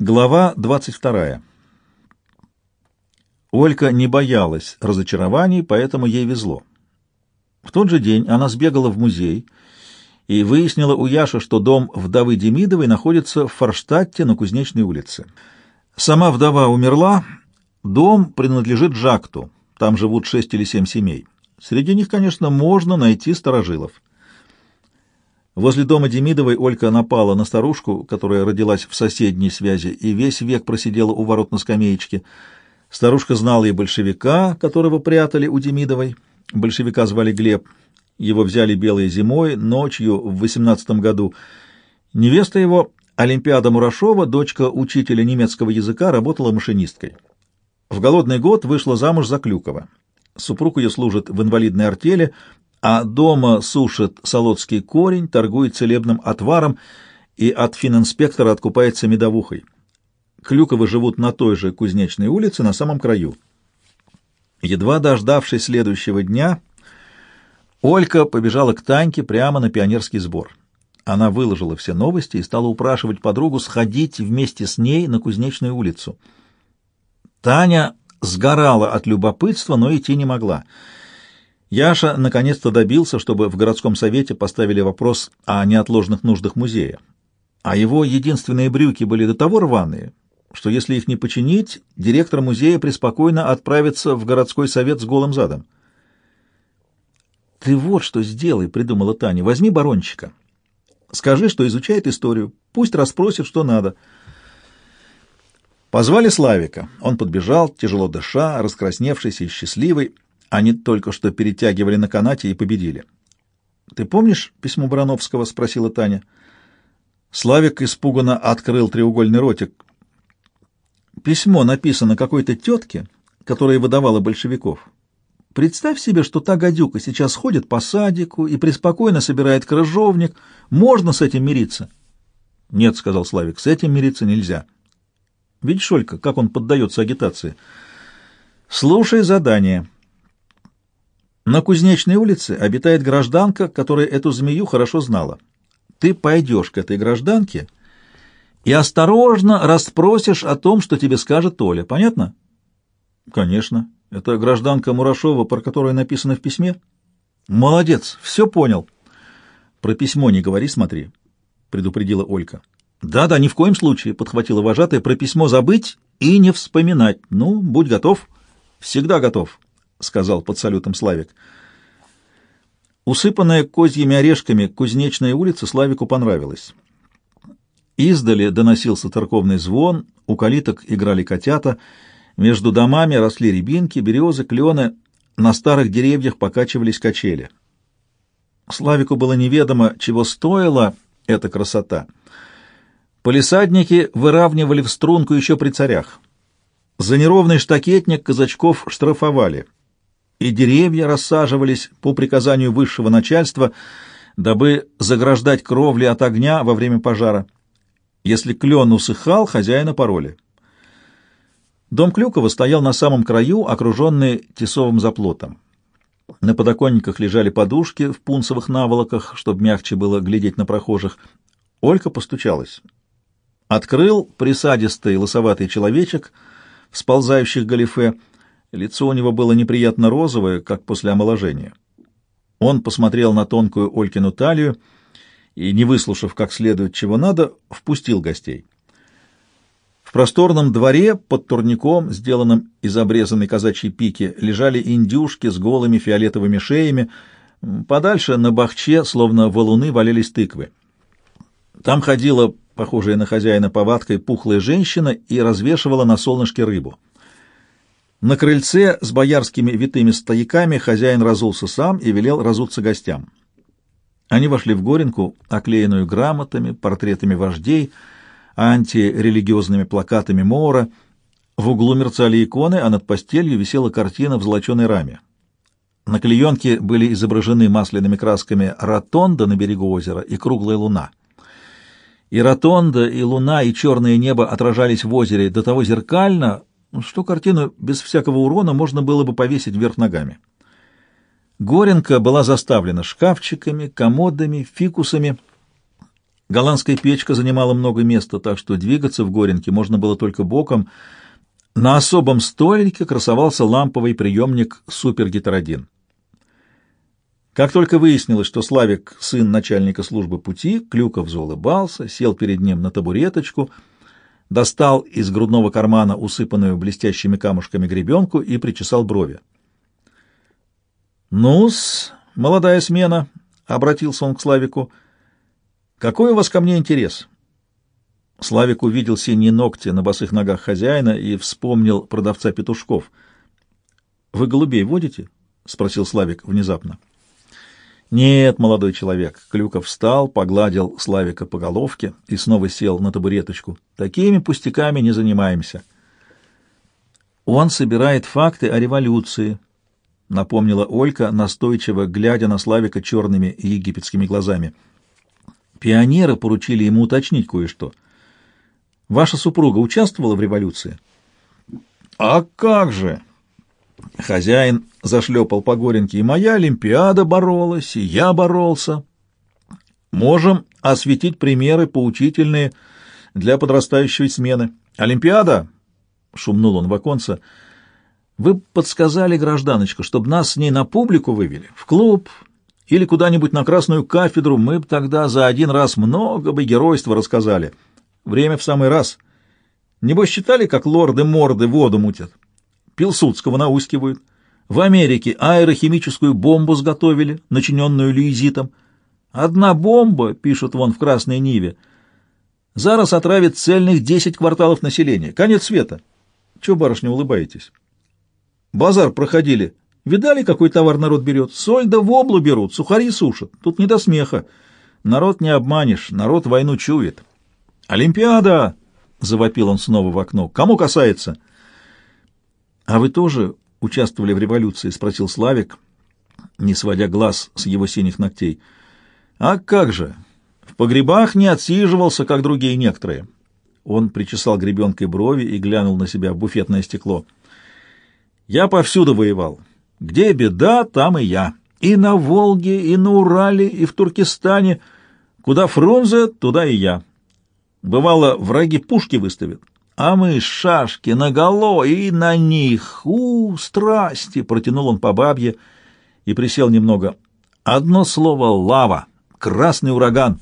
Глава 22. Олька не боялась разочарований, поэтому ей везло. В тот же день она сбегала в музей и выяснила у Яши, что дом вдовы Демидовой находится в Форштадте на Кузнечной улице. Сама вдова умерла, дом принадлежит Жакту, там живут шесть или семь семей. Среди них, конечно, можно найти старожилов. Возле дома Демидовой Олька напала на старушку, которая родилась в соседней связи и весь век просидела у ворот на скамеечке. Старушка знала и большевика, которого прятали у Демидовой. Большевика звали Глеб. Его взяли белой зимой, ночью в восемнадцатом году. Невеста его, Олимпиада Мурашова, дочка учителя немецкого языка, работала машинисткой. В голодный год вышла замуж за Клюкова. Супруг ее служит в инвалидной артели, а дома сушит солодский корень, торгует целебным отваром и от фининспектора откупается медовухой. Клюковы живут на той же Кузнечной улице, на самом краю. Едва дождавшись следующего дня, Олька побежала к Таньке прямо на пионерский сбор. Она выложила все новости и стала упрашивать подругу сходить вместе с ней на Кузнечную улицу. Таня сгорала от любопытства, но идти не могла — Яша наконец-то добился, чтобы в городском совете поставили вопрос о неотложных нуждах музея. А его единственные брюки были до того рваные, что если их не починить, директор музея преспокойно отправится в городской совет с голым задом. «Ты вот что сделай», — придумала Таня, — «возьми барончика. Скажи, что изучает историю, пусть расспросит, что надо». Позвали Славика. Он подбежал, тяжело дыша, раскрасневшийся и счастливый, — они только что перетягивали на канате и победили. «Ты помнишь письмо Барановского?» — спросила Таня. Славик испуганно открыл треугольный ротик. «Письмо написано какой-то тетке, которая выдавала большевиков. Представь себе, что та гадюка сейчас ходит по садику и преспокойно собирает крыжовник. Можно с этим мириться?» «Нет», — сказал Славик, — «с этим мириться нельзя». «Видишь, Олька, как он поддается агитации?» «Слушай задание». На Кузнечной улице обитает гражданка, которая эту змею хорошо знала. Ты пойдешь к этой гражданке и осторожно расспросишь о том, что тебе скажет Оля. Понятно? Конечно. Это гражданка Мурашова, про которую написано в письме? Молодец, все понял. Про письмо не говори, смотри, предупредила Олька. Да-да, ни в коем случае, подхватила вожатая, про письмо забыть и не вспоминать. Ну, будь готов. Всегда готов. — сказал под салютом Славик. Усыпанная козьими орешками кузнечная улица Славику понравилась. Издали доносился церковный звон, у калиток играли котята, между домами росли рябинки, березы, клены, на старых деревьях покачивались качели. Славику было неведомо, чего стоила эта красота. Полисадники выравнивали в струнку еще при царях. За неровный штакетник казачков штрафовали — и деревья рассаживались по приказанию высшего начальства, дабы заграждать кровли от огня во время пожара. Если клен усыхал, хозяина пароли. Дом Клюкова стоял на самом краю, окруженный тесовым заплотом. На подоконниках лежали подушки в пунцовых наволоках, чтобы мягче было глядеть на прохожих. Олька постучалась. Открыл присадистый лосоватый человечек в сползающих галифе, Лицо у него было неприятно розовое, как после омоложения. Он посмотрел на тонкую Олькину талию и, не выслушав как следует чего надо, впустил гостей. В просторном дворе под турником, сделанным из обрезанной казачьей пики, лежали индюшки с голыми фиолетовыми шеями. Подальше на бахче, словно валуны, валялись тыквы. Там ходила, похожая на хозяина повадкой, пухлая женщина и развешивала на солнышке рыбу. На крыльце с боярскими витыми стояками хозяин разулся сам и велел разуться гостям. Они вошли в горенку, оклеенную грамотами, портретами вождей, антирелигиозными плакатами Моора. В углу мерцали иконы, а над постелью висела картина в золоченой раме. На клеенке были изображены масляными красками ротонда на берегу озера и круглая луна. И ротонда, и луна, и черное небо отражались в озере до того зеркально, что картину без всякого урона можно было бы повесить вверх ногами. Горенка была заставлена шкафчиками, комодами, фикусами. Голландская печка занимала много места, так что двигаться в Горенке можно было только боком. На особом столике красовался ламповый приемник «Супергетеродин». Как только выяснилось, что Славик — сын начальника службы пути, Клюков заулыбался, сел перед ним на табуреточку, достал из грудного кармана усыпанную блестящими камушками гребенку и причесал брови. «Ну-с, молодая смена», — обратился он к Славику, — «какой у вас ко мне интерес?» Славик увидел синие ногти на босых ногах хозяина и вспомнил продавца петушков. «Вы голубей водите?» — спросил Славик внезапно. «Нет, молодой человек». Клюков встал, погладил Славика по головке и снова сел на табуреточку. «Такими пустяками не занимаемся». «Он собирает факты о революции», — напомнила Олька, настойчиво глядя на Славика черными египетскими глазами. «Пионеры поручили ему уточнить кое-что». Ваша супруга участвовала в революции? А как же? Хозяин зашлепал по горенке. И моя Олимпиада боролась, и я боролся. Можем осветить примеры поучительные для подрастающей смены. Олимпиада, шумнул он в оконце, вы подсказали, гражданочка, чтобы нас с ней на публику вывели, в клуб или куда-нибудь на Красную кафедру, мы бы тогда за один раз много бы геройства рассказали. Время в самый раз. Небось считали, как лорды-морды воду мутят? Пилсудского наускивают. В Америке аэрохимическую бомбу сготовили, начиненную люизитом. Одна бомба, пишут вон в Красной Ниве, зараз отравит цельных десять кварталов населения. Конец света. Чего, барышня, улыбаетесь? Базар проходили. Видали, какой товар народ берет? Соль да воблу берут, сухари сушат. Тут не до смеха. Народ не обманешь, народ войну чует. «Олимпиада!» — завопил он снова в окно. «Кому касается?» «А вы тоже участвовали в революции?» — спросил Славик, не сводя глаз с его синих ногтей. «А как же! В погребах не отсиживался, как другие некоторые». Он причесал гребенкой брови и глянул на себя в буфетное стекло. «Я повсюду воевал. Где беда, там и я. И на Волге, и на Урале, и в Туркестане. Куда Фрунзе, туда и я. Бывало, враги пушки выставят, а мы шашки наголо и на них. У, страсти! Протянул он по бабье и присел немного. Одно слово — лава, красный ураган.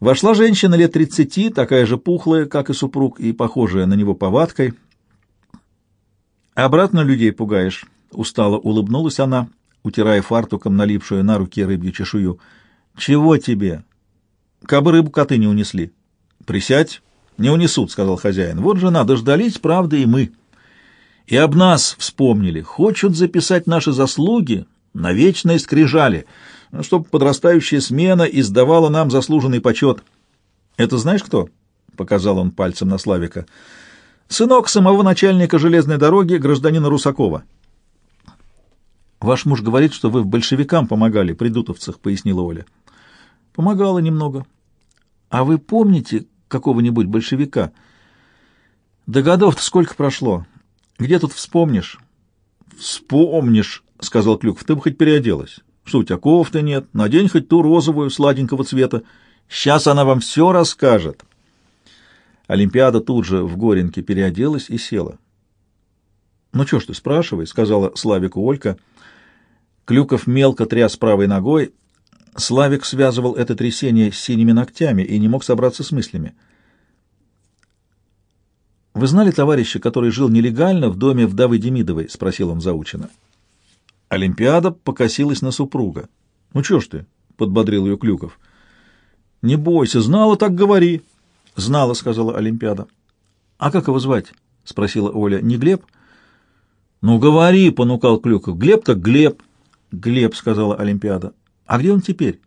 Вошла женщина лет тридцати, такая же пухлая, как и супруг, и похожая на него повадкой. «Обратно людей пугаешь», — устало улыбнулась она, утирая фартуком налипшую на руки рыбью чешую. «Чего тебе?» Кабы рыбу коты не унесли. Присядь, не унесут, сказал хозяин. Вот жена, дождались, правда, и мы. И об нас вспомнили. Хочут записать наши заслуги на вечной скрижали, ну, чтобы подрастающая смена издавала нам заслуженный почет. Это знаешь кто? Показал он пальцем на Славика. Сынок самого начальника железной дороги, гражданина Русакова. Ваш муж говорит, что вы в большевикам помогали при дутовцах, пояснила Оля. Помогала немного. А вы помните какого-нибудь большевика? Да годов-то сколько прошло. Где тут вспомнишь? Вспомнишь, сказал Клюков. Ты бы хоть переоделась. Что у тебя кофты нет? Надень хоть ту розовую, сладенького цвета. Сейчас она вам все расскажет. Олимпиада тут же в Горенке переоделась и села. «Ну что ж ты, спрашивай», — сказала Славику Олька. Клюков мелко тряс правой ногой, Славик связывал это трясение с синими ногтями и не мог собраться с мыслями. «Вы знали товарища, который жил нелегально в доме вдовы Демидовой?» — спросил он заучено. Олимпиада покосилась на супруга. «Ну чё ж ты?» — подбодрил ее Клюков. «Не бойся, знала, так говори». «Знала», — сказала Олимпиада. «А как его звать?» — спросила Оля. «Не Глеб?» «Ну, говори», — понукал Клюков. «Глеб так Глеб». «Глеб», — сказала Олимпиада. А где он теперь?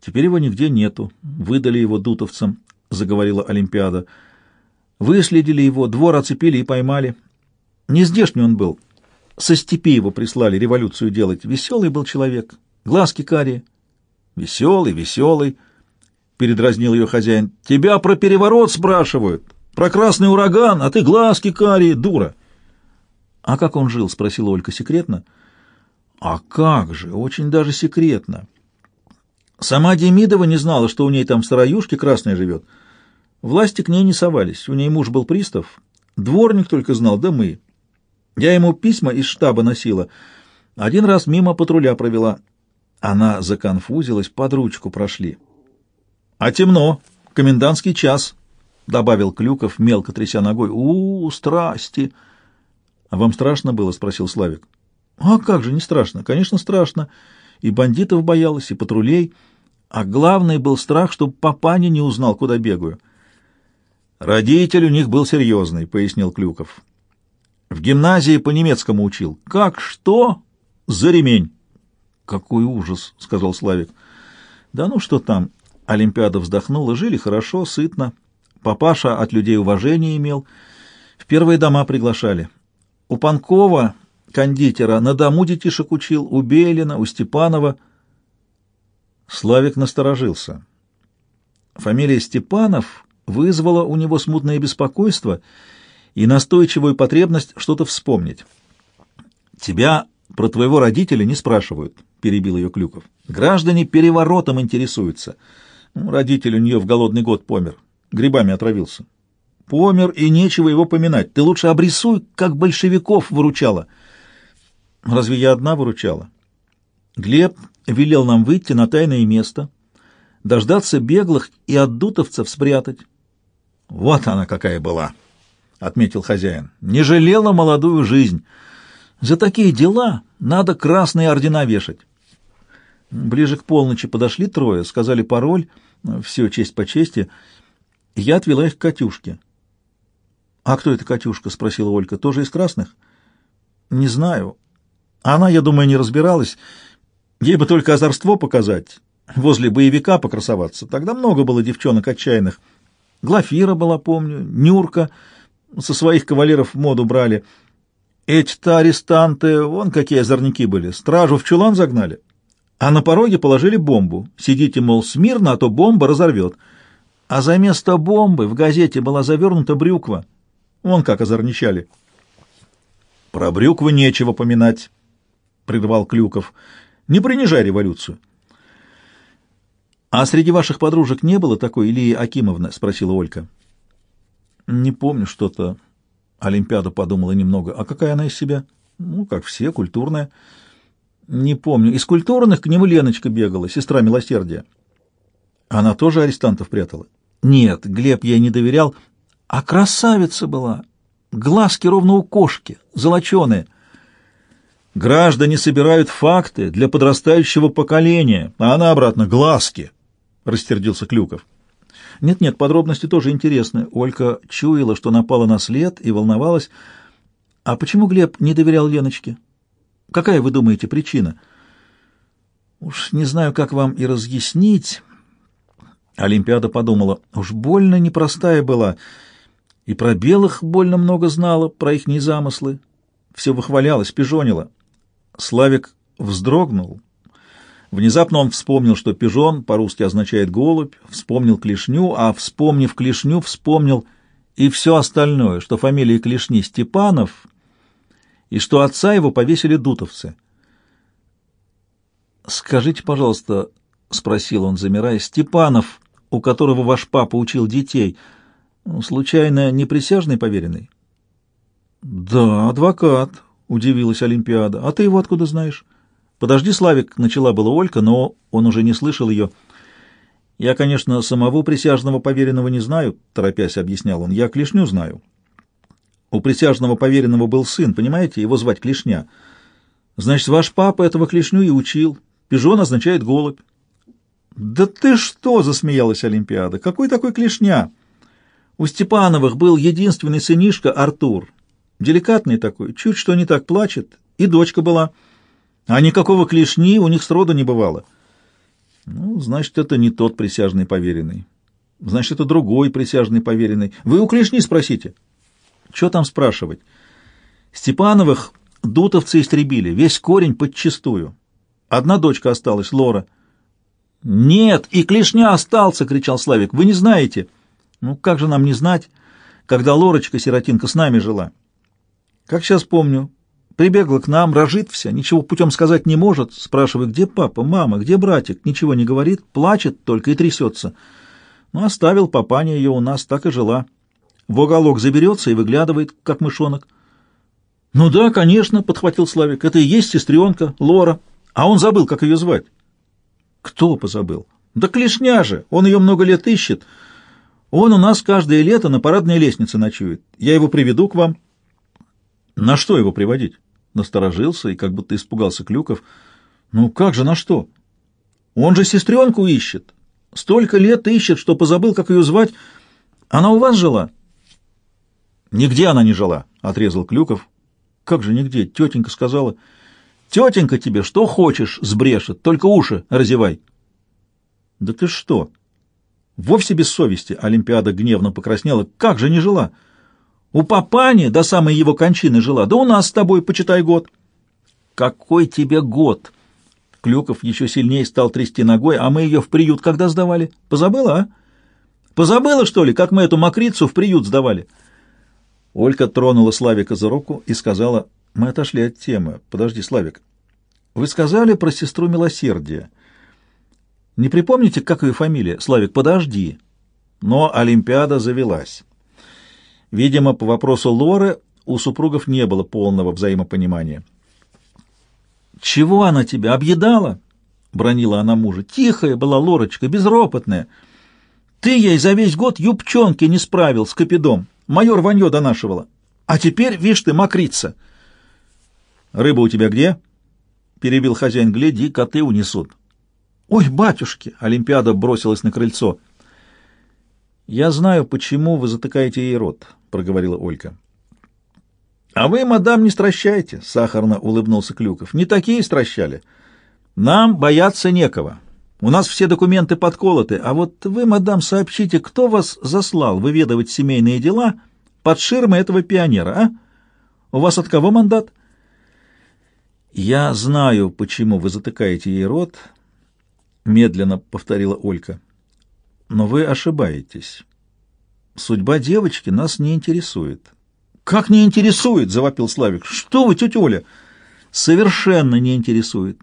Теперь его нигде нету. Выдали его дутовцам, заговорила Олимпиада. Выследили его, двор оцепили и поймали. Не здешний он был. Со степи его прислали революцию делать. Веселый был человек, глазки карие. Веселый, веселый, передразнил ее хозяин. Тебя про переворот спрашивают, про красный ураган, а ты глазки карие, дура. А как он жил? спросила Олька секретно. — а как же, очень даже секретно. Сама Демидова не знала, что у ней там в сыроюшке красная живет. Власти к ней не совались. У ней муж был пристав. Дворник только знал, да мы. Я ему письма из штаба носила. Один раз мимо патруля провела. Она законфузилась, под ручку прошли. — А темно. Комендантский час, — добавил Клюков, мелко тряся ногой. — У, -у страсти! — А вам страшно было? — спросил Славик. — А как же не страшно? Конечно, страшно. И бандитов боялась, и патрулей. А главный был страх, чтобы папаня не узнал, куда бегаю. — Родитель у них был серьезный, — пояснил Клюков. — В гимназии по-немецкому учил. — Как что? — За ремень. «Какой ужас!» — сказал Славик. «Да ну что там?» Олимпиада вздохнула. Жили хорошо, сытно. Папаша от людей уважения имел. В первые дома приглашали. У Панкова, кондитера, на дому детишек учил, у Белина, у Степанова. Славик насторожился. Фамилия Степанов вызвала у него смутное беспокойство и настойчивую потребность что-то вспомнить. «Тебя про твоего родителя не спрашивают», — перебил ее Клюков. «Граждане переворотом интересуются. Ну, родитель у нее в голодный год помер, грибами отравился. Помер, и нечего его поминать. Ты лучше обрисуй, как большевиков выручала». «Разве я одна выручала?» Глеб велел нам выйти на тайное место, дождаться беглых и отдутовцев спрятать. «Вот она какая была!» — отметил хозяин. «Не жалела молодую жизнь. За такие дела надо красные ордена вешать». Ближе к полночи подошли трое, сказали пароль, все честь по чести. Я отвела их к Катюшке. «А кто эта Катюшка?» — спросила Олька. «Тоже из красных?» «Не знаю. Она, я думаю, не разбиралась. Ей бы только озорство показать, возле боевика покрасоваться. Тогда много было девчонок отчаянных. Глафира была, помню, Нюрка со своих кавалеров моду брали. Эти-то арестанты, вон какие озорники были, стражу в чулан загнали а на пороге положили бомбу. Сидите, мол, смирно, а то бомба разорвет. А за место бомбы в газете была завернута брюква. Вон как озорничали. — Про брюквы нечего поминать, — прервал Клюков. — Не принижай революцию. — А среди ваших подружек не было такой Ильи Акимовны? — спросила Олька. — Не помню что-то. Олимпиада подумала немного. — А какая она из себя? — Ну, как все, культурная. — не помню. Из культурных к нему Леночка бегала, сестра милосердия. Она тоже арестантов прятала? Нет, Глеб ей не доверял. А красавица была. Глазки ровно у кошки, золоченые. Граждане собирают факты для подрастающего поколения, а она обратно глазки, — растердился Клюков. Нет-нет, подробности тоже интересны. Олька чуяла, что напала на след и волновалась. А почему Глеб не доверял Леночке? — Какая, вы думаете, причина? Уж не знаю, как вам и разъяснить. Олимпиада подумала, уж больно непростая была. И про белых больно много знала, про их незамыслы. Все выхвалялось, пижонила. Славик вздрогнул. Внезапно он вспомнил, что пижон по-русски означает голубь, вспомнил клешню, а, вспомнив клешню, вспомнил и все остальное, что фамилия клешни Степанов — и что отца его повесили дутовцы. «Скажите, пожалуйста», — спросил он, замирая, — «Степанов, у которого ваш папа учил детей, ну, случайно не присяжный поверенный?» «Да, адвокат», — удивилась Олимпиада. «А ты его откуда знаешь?» «Подожди, Славик», — начала была Олька, но он уже не слышал ее. «Я, конечно, самого присяжного поверенного не знаю», — торопясь объяснял он. «Я клешню знаю. У присяжного поверенного был сын, понимаете, его звать Клешня. Значит, ваш папа этого Клешню и учил. Пижон означает голубь. «Да ты что!» — засмеялась Олимпиада. «Какой такой Клешня?» У Степановых был единственный сынишка Артур. Деликатный такой, чуть что не так плачет. И дочка была. А никакого Клешни у них сроду не бывало. Ну, значит, это не тот присяжный поверенный. Значит, это другой присяжный поверенный. Вы у Клешни спросите. Что там спрашивать? Степановых дутовцы истребили, весь корень подчистую. Одна дочка осталась, Лора. «Нет, и клешня остался!» — кричал Славик. «Вы не знаете!» «Ну, как же нам не знать, когда Лорочка-сиротинка с нами жила?» «Как сейчас помню, Прибегла к нам, рожит вся, ничего путем сказать не может. Спрашиваю, где папа, мама, где братик? Ничего не говорит, плачет только и трясется. Ну, оставил папаня ее у нас, так и жила. В уголок заберется и выглядывает, как мышонок. «Ну да, конечно», — подхватил Славик, — «это и есть сестренка, Лора. А он забыл, как ее звать». «Кто позабыл?» «Да клешня же! Он ее много лет ищет. Он у нас каждое лето на парадной лестнице ночует. Я его приведу к вам». «На что его приводить?» Насторожился и как будто испугался Клюков. «Ну как же, на что? Он же сестренку ищет. Столько лет ищет, что позабыл, как ее звать. Она у вас жила?» «Нигде она не жила», — отрезал Клюков. «Как же нигде?» — тетенька сказала. «Тетенька тебе что хочешь сбрешет, только уши разевай». «Да ты что?» Вовсе без совести Олимпиада гневно покраснела. «Как же не жила?» У папани до самой его кончины жила, да у нас с тобой, почитай, год. Какой тебе год? Клюков еще сильнее стал трясти ногой, а мы ее в приют когда сдавали? Позабыла, а? Позабыла, что ли, как мы эту мокрицу в приют сдавали? Олька тронула Славика за руку и сказала, мы отошли от темы. Подожди, Славик, вы сказали про сестру милосердия. Не припомните, как ее фамилия? Славик, подожди. Но Олимпиада завелась. Видимо, по вопросу Лоры у супругов не было полного взаимопонимания. «Чего она тебя объедала?» — бронила она мужа. «Тихая была Лорочка, безропотная. Ты ей за весь год юбчонки не справил с капидом. Майор ванье донашивала. А теперь, видишь ты, мокрица». «Рыба у тебя где?» — перебил хозяин. «Гляди, коты унесут». «Ой, батюшки!» — Олимпиада бросилась на крыльцо. «Я знаю, почему вы затыкаете ей рот», — проговорила Олька. «А вы, мадам, не стращайте», — сахарно улыбнулся Клюков. «Не такие стращали. Нам бояться некого. У нас все документы подколоты, а вот вы, мадам, сообщите, кто вас заслал выведывать семейные дела под ширмой этого пионера, а? У вас от кого мандат?» «Я знаю, почему вы затыкаете ей рот», — медленно повторила Олька. Но вы ошибаетесь. Судьба девочки нас не интересует. Как не интересует? завопил Славик. Что вы, тетя Оля? Совершенно не интересует.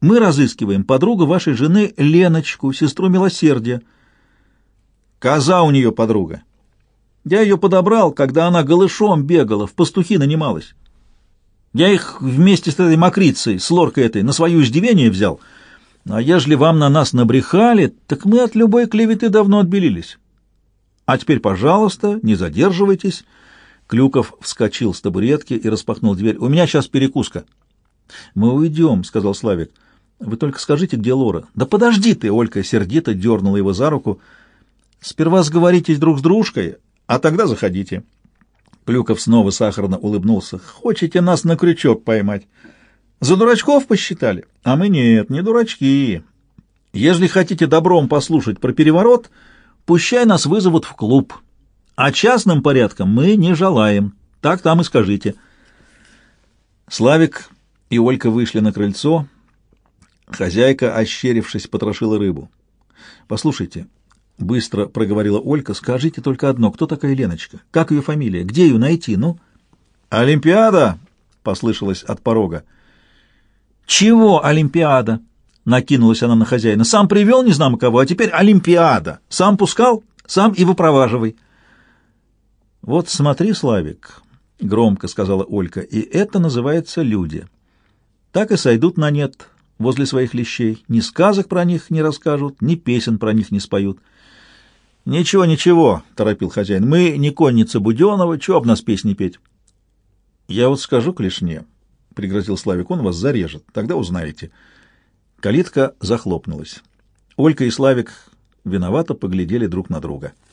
Мы разыскиваем подругу вашей жены Леночку, сестру милосердия. Коза у нее подруга. Я ее подобрал, когда она голышом бегала, в пастухи нанималась. Я их вместе с этой мокрицей, с лоркой этой, на свое издевение взял — а ежели вам на нас набрехали, так мы от любой клеветы давно отбелились. А теперь, пожалуйста, не задерживайтесь. Клюков вскочил с табуретки и распахнул дверь. У меня сейчас перекуска. Мы уйдем, сказал Славик. Вы только скажите, где Лора. Да подожди ты, Олька сердито дернула его за руку. Сперва сговоритесь друг с дружкой, а тогда заходите. Клюков снова сахарно улыбнулся. Хочете нас на крючок поймать? За дурачков посчитали? А мы нет, не дурачки. Если хотите добром послушать про переворот, пущай нас вызовут в клуб. А частным порядком мы не желаем. Так там и скажите. Славик и Олька вышли на крыльцо. Хозяйка, ощерившись, потрошила рыбу. «Послушайте», — быстро проговорила Олька, — «скажите только одно. Кто такая Леночка? Как ее фамилия? Где ее найти? Ну?» «Олимпиада!» — послышалось от порога. «Чего Олимпиада?» — накинулась она на хозяина. «Сам привел не знамо кого, а теперь Олимпиада. Сам пускал, сам и выпроваживай». «Вот смотри, Славик», — громко сказала Олька, — «и это называется люди. Так и сойдут на нет возле своих лещей. Ни сказок про них не расскажут, ни песен про них не споют». «Ничего, ничего», — торопил хозяин, — «мы не конница Буденова, чего об нас песни петь?» «Я вот скажу клешне». — пригрозил Славик, — он вас зарежет. Тогда узнаете. Калитка захлопнулась. Олька и Славик виновато поглядели друг на друга. —